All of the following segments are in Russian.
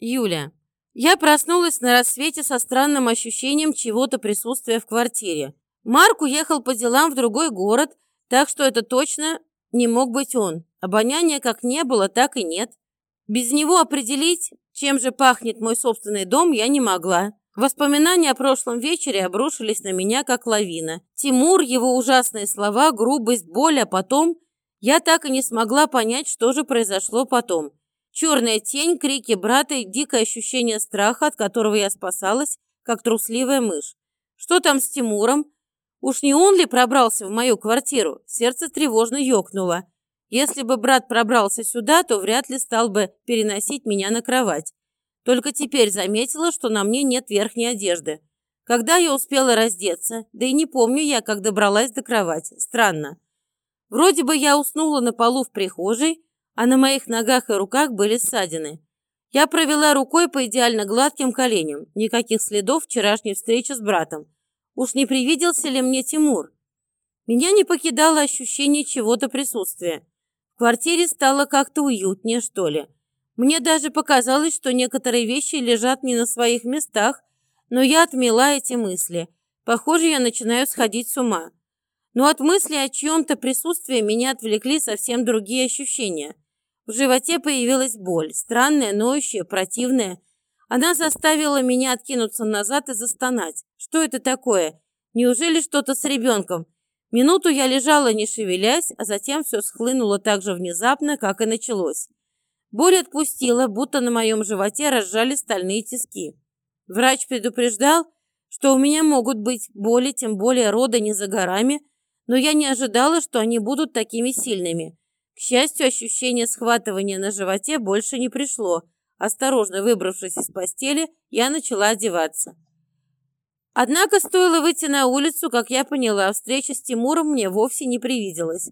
Юля. Я проснулась на рассвете со странным ощущением чего-то присутствия в квартире. Марк уехал по делам в другой город, так что это точно не мог быть он. Обоняния как не было, так и нет. Без него определить, чем же пахнет мой собственный дом, я не могла. Воспоминания о прошлом вечере обрушились на меня, как лавина. Тимур, его ужасные слова, грубость, боль, а потом... Я так и не смогла понять, что же произошло потом. Черная тень, крики брата и дикое ощущение страха, от которого я спасалась, как трусливая мышь. Что там с Тимуром? Уж не он ли пробрался в мою квартиру? Сердце тревожно ёкнуло. Если бы брат пробрался сюда, то вряд ли стал бы переносить меня на кровать. Только теперь заметила, что на мне нет верхней одежды. Когда я успела раздеться? Да и не помню я, как добралась до кровати. Странно. Вроде бы я уснула на полу в прихожей, а на моих ногах и руках были ссадины. Я провела рукой по идеально гладким коленям. Никаких следов вчерашней встречи с братом. Уж не привиделся ли мне Тимур? Меня не покидало ощущение чего-то присутствия. В квартире стало как-то уютнее, что ли. Мне даже показалось, что некоторые вещи лежат не на своих местах, но я отмела эти мысли. Похоже, я начинаю сходить с ума. Но от мысли о чьем-то присутствии меня отвлекли совсем другие ощущения – в животе появилась боль, странная, ноющая, противная. Она заставила меня откинуться назад и застонать. Что это такое? Неужели что-то с ребенком? Минуту я лежала, не шевелясь, а затем все схлынуло так же внезапно, как и началось. Боль отпустила, будто на моем животе разжали стальные тиски. Врач предупреждал, что у меня могут быть боли, тем более рода не за горами, но я не ожидала, что они будут такими сильными. К счастью, ощущение схватывания на животе больше не пришло. Осторожно выбравшись из постели, я начала одеваться. Однако стоило выйти на улицу, как я поняла, встреча с Тимуром мне вовсе не привиделась.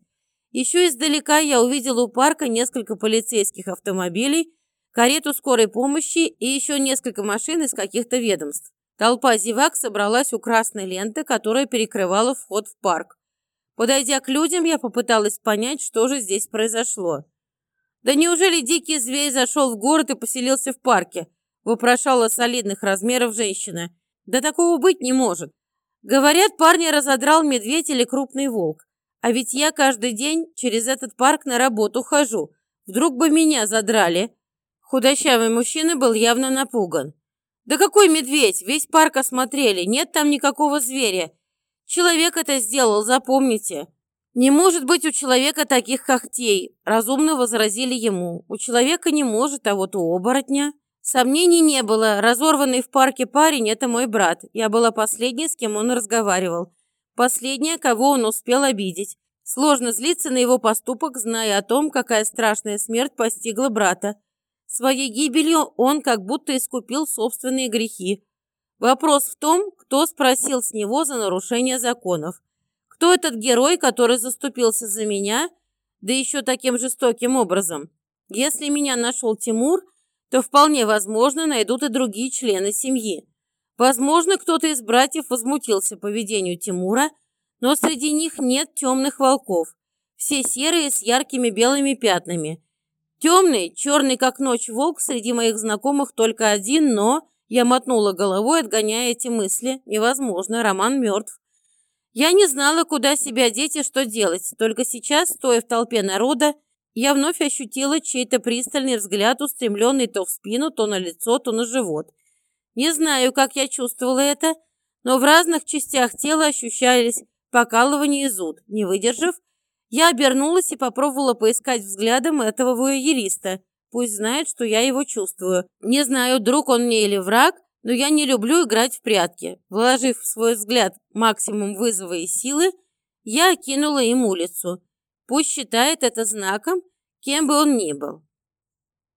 Еще издалека я увидела у парка несколько полицейских автомобилей, карету скорой помощи и еще несколько машин из каких-то ведомств. Толпа зевак собралась у красной ленты, которая перекрывала вход в парк. Подойдя к людям, я попыталась понять, что же здесь произошло. «Да неужели дикий зверь зашел в город и поселился в парке?» – вопрошала солидных размеров женщина. «Да такого быть не может. Говорят, парня разодрал медведь или крупный волк. А ведь я каждый день через этот парк на работу хожу. Вдруг бы меня задрали?» Худощавый мужчина был явно напуган. «Да какой медведь? Весь парк осмотрели. Нет там никакого зверя. Человек это сделал, запомните. Не может быть у человека таких когтей, разумно возразили ему. У человека не может, а вот у оборотня. Сомнений не было. Разорванный в парке парень – это мой брат. Я была последней, с кем он разговаривал. Последняя, кого он успел обидеть. Сложно злиться на его поступок, зная о том, какая страшная смерть постигла брата. Своей гибелью он как будто искупил собственные грехи. Вопрос в том, кто спросил с него за нарушение законов. Кто этот герой, который заступился за меня, да еще таким жестоким образом? Если меня нашел Тимур, то вполне возможно найдут и другие члены семьи. Возможно, кто-то из братьев возмутился поведению Тимура, но среди них нет темных волков. Все серые с яркими белыми пятнами. Темный, черный как ночь волк среди моих знакомых только один, но я мотнула головой, отгоняя эти мысли. Невозможно, Роман мертв. Я не знала, куда себя деть и что делать. Только сейчас, стоя в толпе народа, я вновь ощутила чей-то пристальный взгляд, устремленный то в спину, то на лицо, то на живот. Не знаю, как я чувствовала это, но в разных частях тела ощущались покалывание и зуд. Не выдержав, я обернулась и попробовала поискать взглядом этого воериста. Пусть знает, что я его чувствую. Не знаю, друг он мне или враг, но я не люблю играть в прятки. Вложив в свой взгляд максимум вызова и силы, я окинула им улицу. Пусть считает это знаком, кем бы он ни был.